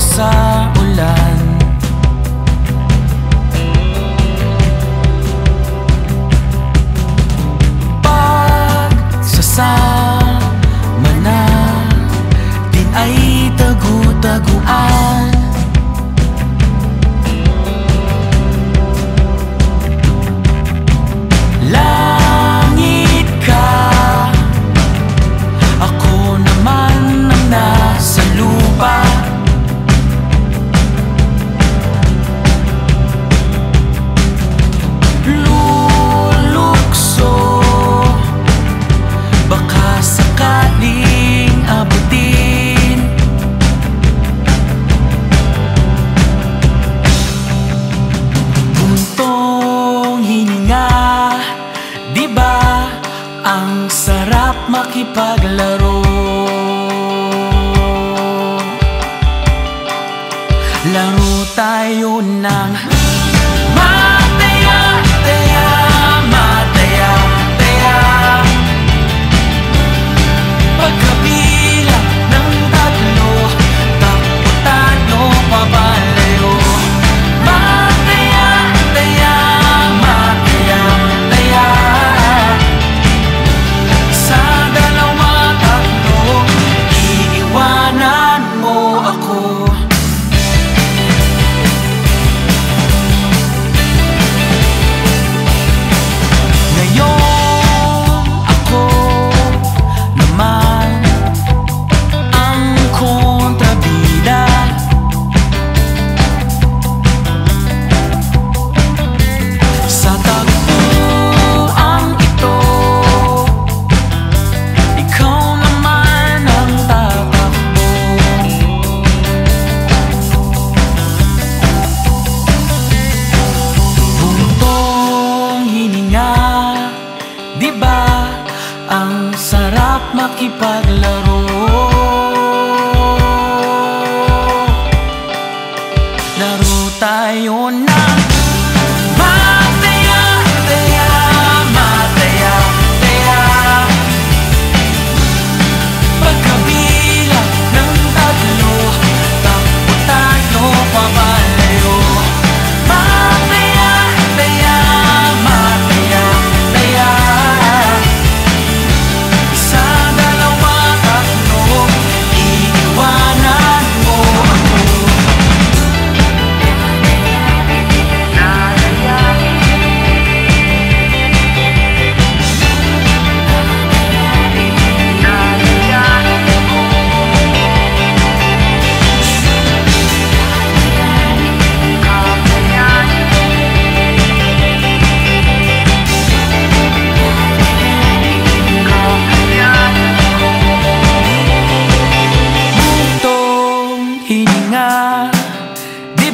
潇洒。makipaglaro. Laro tayo ng keep on makipaglaro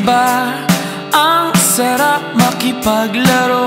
ba ang sarap makipaglaro?